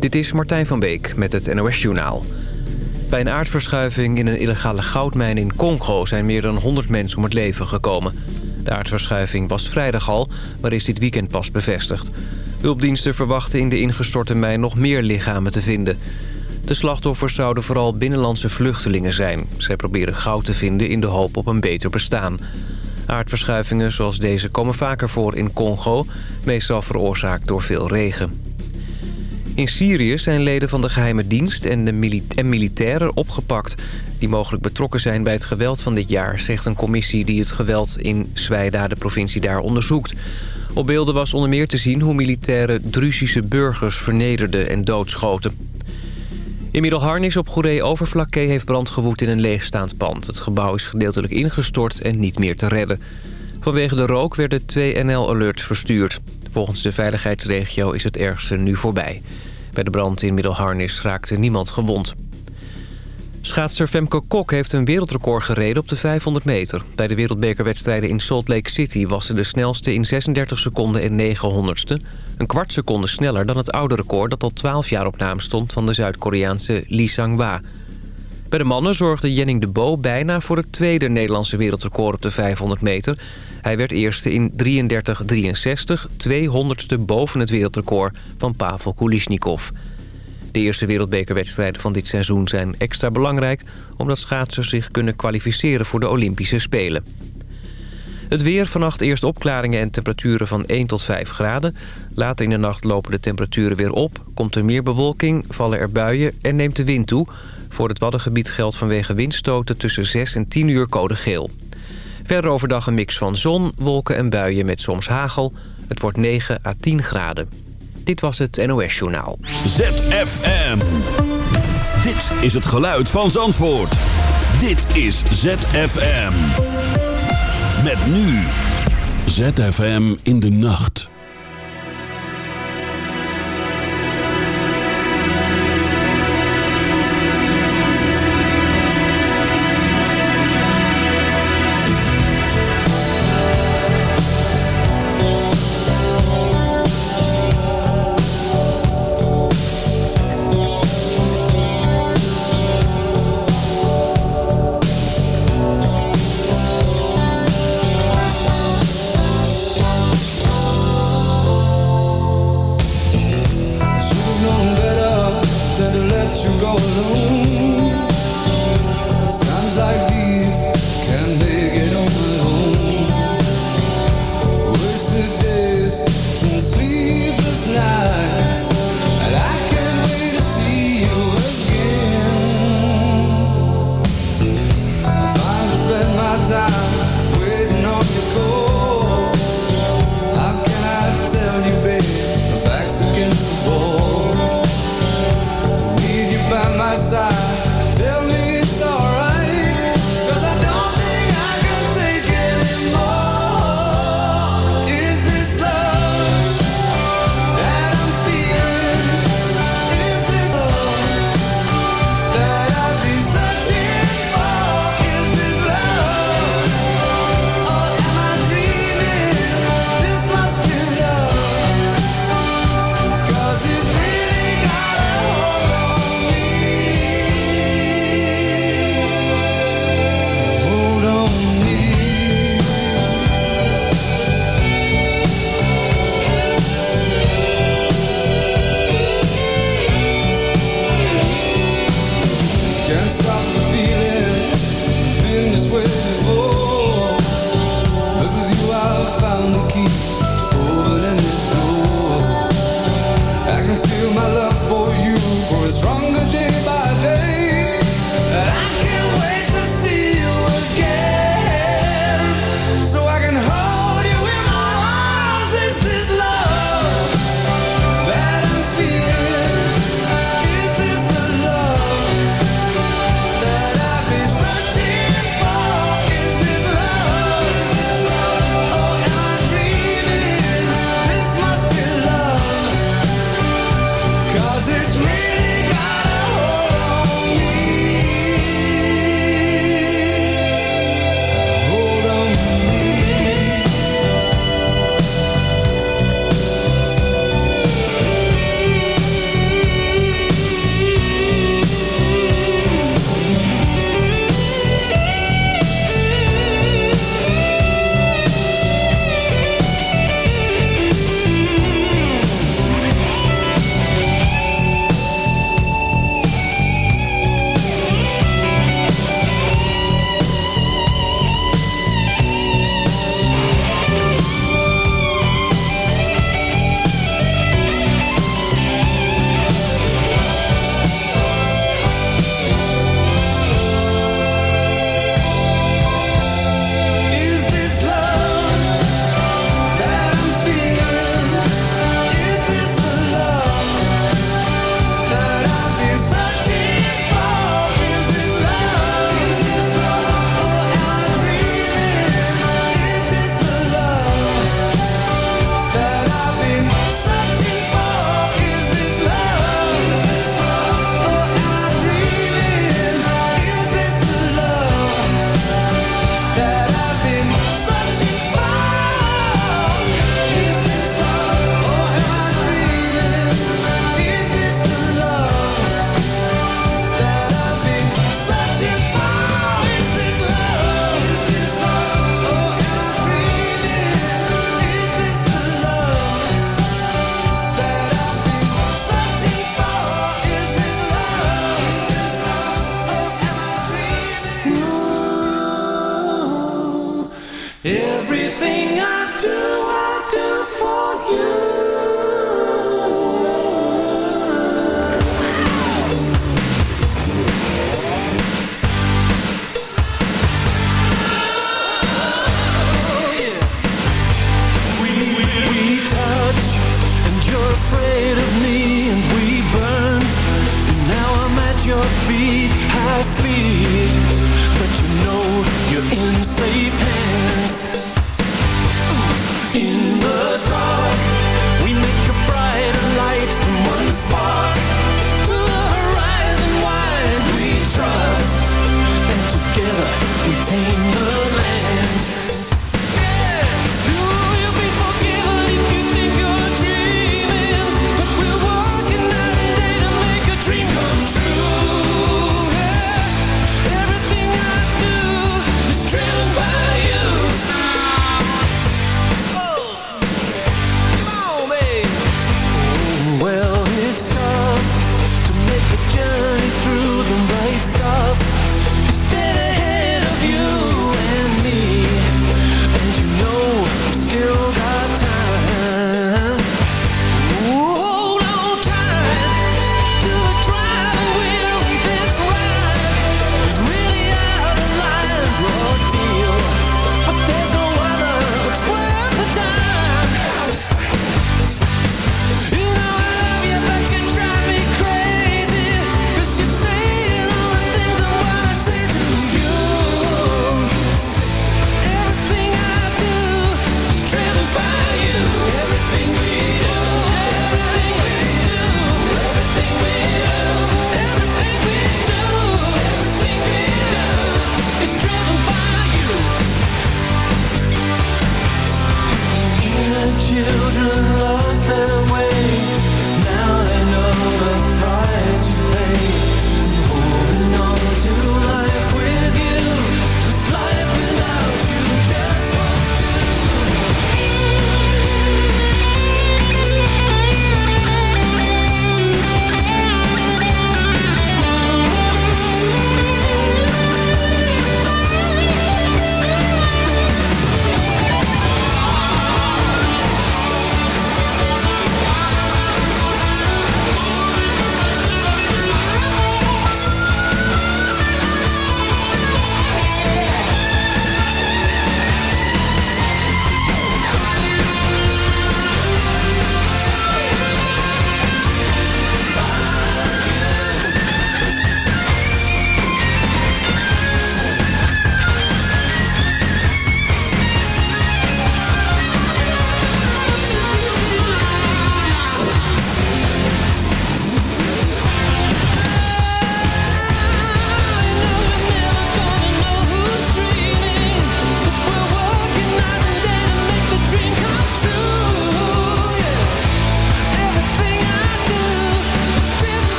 Dit is Martijn van Beek met het NOS Journaal. Bij een aardverschuiving in een illegale goudmijn in Congo... zijn meer dan 100 mensen om het leven gekomen. De aardverschuiving was vrijdag al, maar is dit weekend pas bevestigd. Hulpdiensten verwachten in de ingestorte mijn nog meer lichamen te vinden. De slachtoffers zouden vooral binnenlandse vluchtelingen zijn. Zij proberen goud te vinden in de hoop op een beter bestaan. Aardverschuivingen zoals deze komen vaker voor in Congo... meestal veroorzaakt door veel regen. In Syrië zijn leden van de geheime dienst en, de en militairen opgepakt... die mogelijk betrokken zijn bij het geweld van dit jaar... zegt een commissie die het geweld in Zwijda, de provincie daar, onderzoekt. Op beelden was onder meer te zien hoe militairen Druzische burgers vernederden en doodschoten. In Middelharnis op Goeree-Overflakkee heeft brand gewoed in een leegstaand pand. Het gebouw is gedeeltelijk ingestort en niet meer te redden. Vanwege de rook werden twee NL-alerts verstuurd. Volgens de veiligheidsregio is het ergste nu voorbij. Bij de brand in Middelharnis raakte niemand gewond. Schaatser Femke Kok heeft een wereldrecord gereden op de 500 meter. Bij de wereldbekerwedstrijden in Salt Lake City was ze de snelste in 36 seconden en 900ste. Een kwart seconde sneller dan het oude record dat al 12 jaar op naam stond van de Zuid-Koreaanse Lee Sang-wa. Bij de mannen zorgde Jenning de Bo bijna voor het tweede Nederlandse wereldrecord op de 500 meter. Hij werd eerste in 33-63, 200ste boven het wereldrecord van Pavel Kulisnikov. De eerste wereldbekerwedstrijden van dit seizoen zijn extra belangrijk... omdat schaatsers zich kunnen kwalificeren voor de Olympische Spelen. Het weer, vannacht eerst opklaringen en temperaturen van 1 tot 5 graden. Later in de nacht lopen de temperaturen weer op. Komt er meer bewolking, vallen er buien en neemt de wind toe. Voor het Waddengebied geldt vanwege windstoten tussen 6 en 10 uur code geel. Verder overdag een mix van zon, wolken en buien met soms hagel. Het wordt 9 à 10 graden. Dit was het NOS Journaal. ZFM. Dit is het geluid van Zandvoort. Dit is ZFM. Met nu. ZFM in de nacht.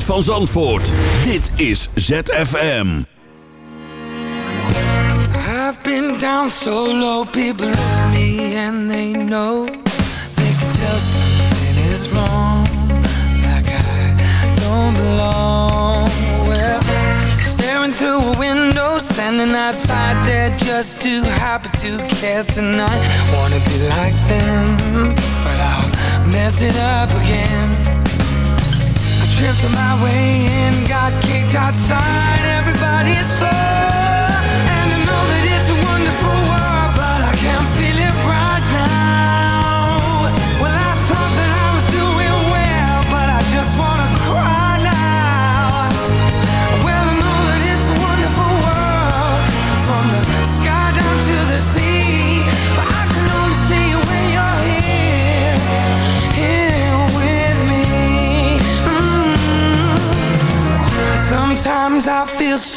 geluid van Zandvoort. Dit is ZFM. I've been down so low, people love me and they know. They can tell something is wrong, like I don't belong. Well, staring through a window, standing outside, just too happy to care tonight. Wanna be like them, but I'll mess it up again tripped my way in, got kicked outside. Everybody's so.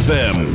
ZFM.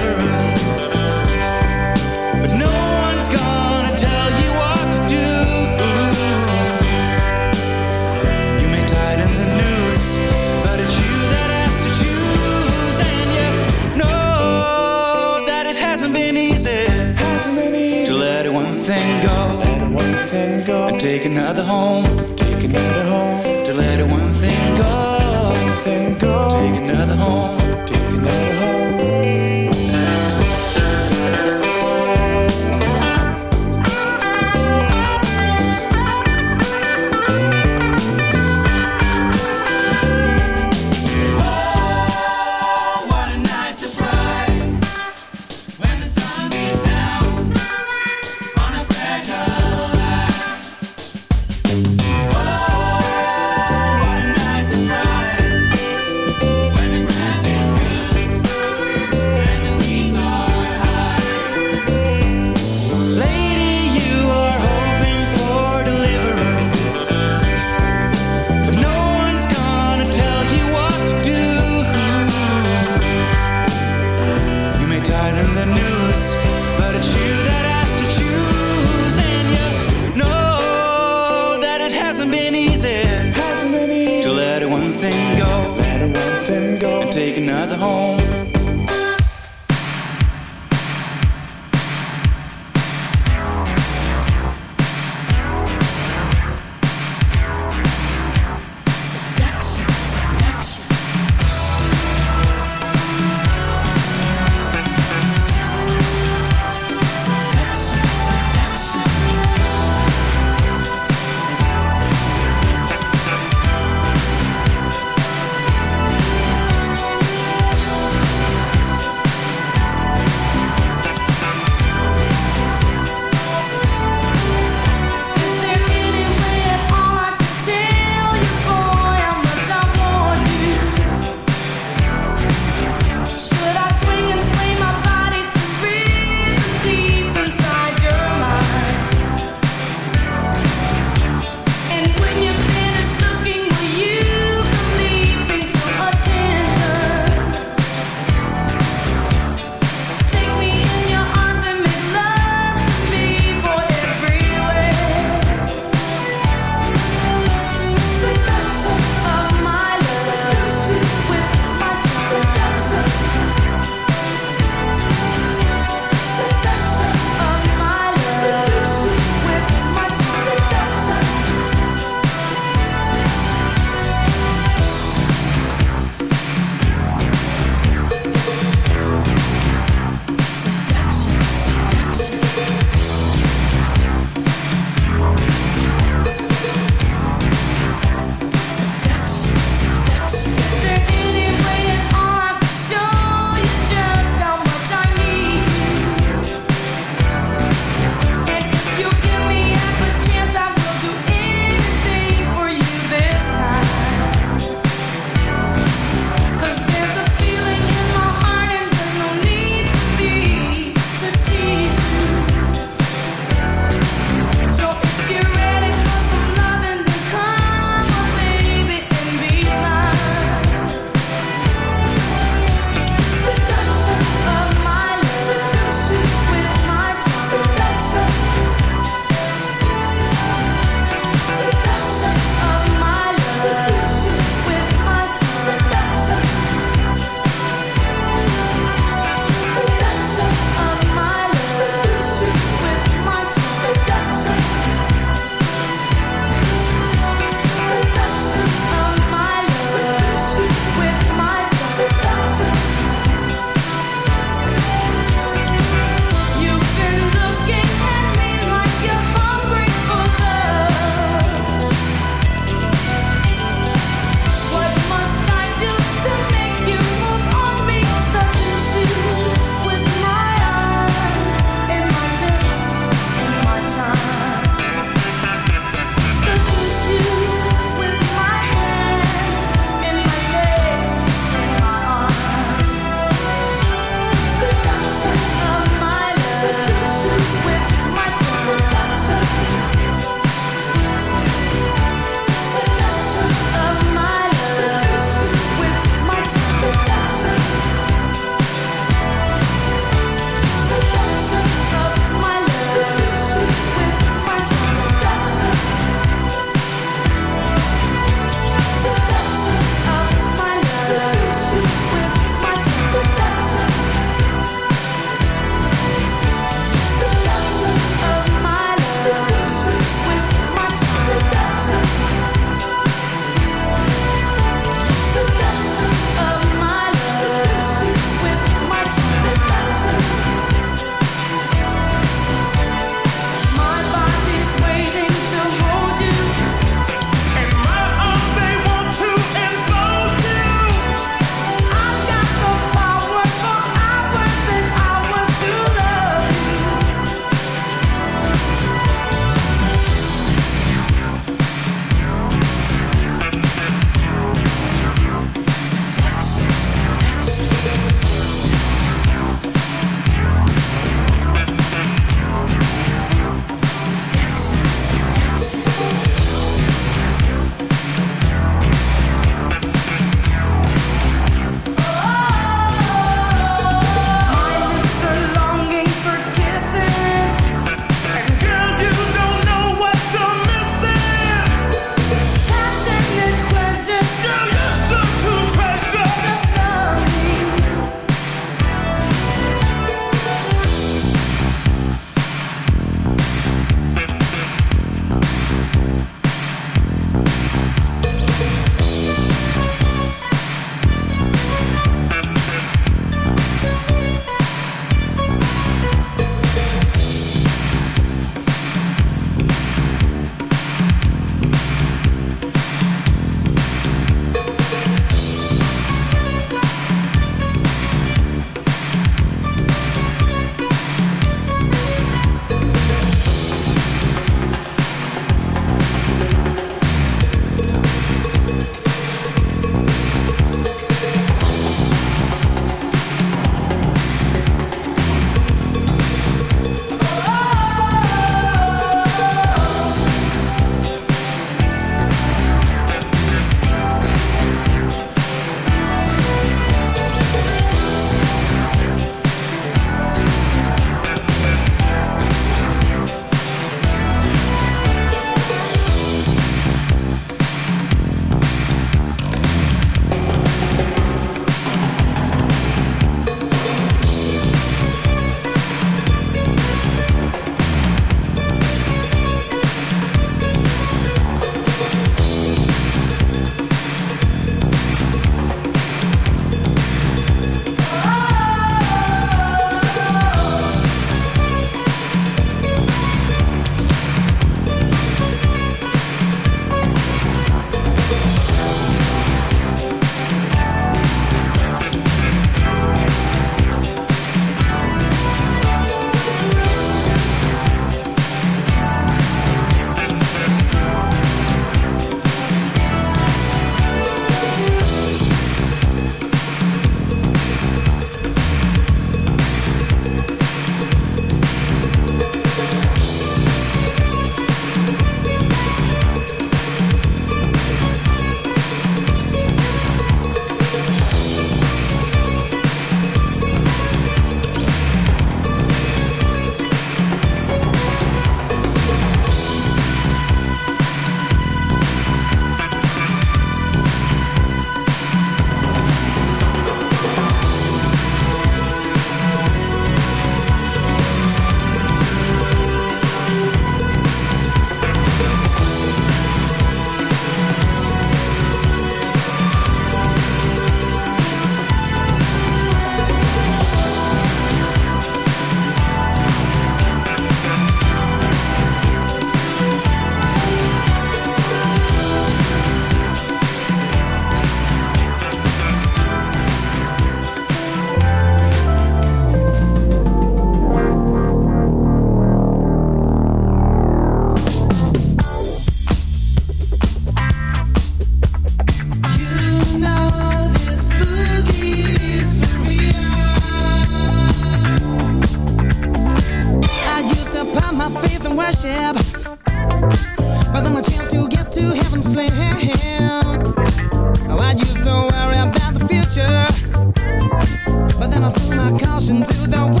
I threw my caution to the wind.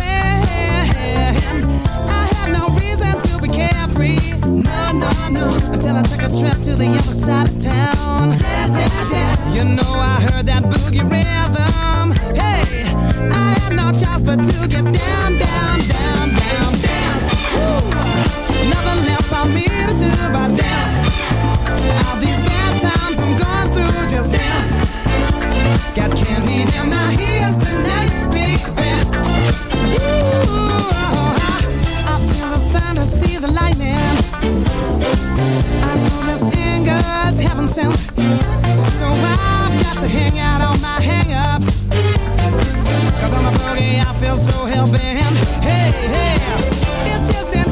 I had no reason to be carefree. No, no, no. Until I took a trip to the other side of town. You know I heard that boogie rhythm. Hey, I had no choice but to get down, down, down, down, dance. Nothing left for me to do but dance. All these bad times I'm going through, just dance. Got candy in my ears tonight, I, feel the thunder, see the lightning. I know this anger's heaven sent. So I've got to hang out on my hang-ups. Cause on the boogie I feel so hell-bent. Hey, hey, it's just an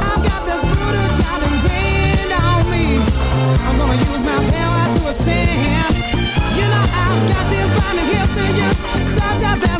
I've got this voodoo child ingrained on me. I'm gonna use my power ascend. You know I've got this burning gifts to use, such that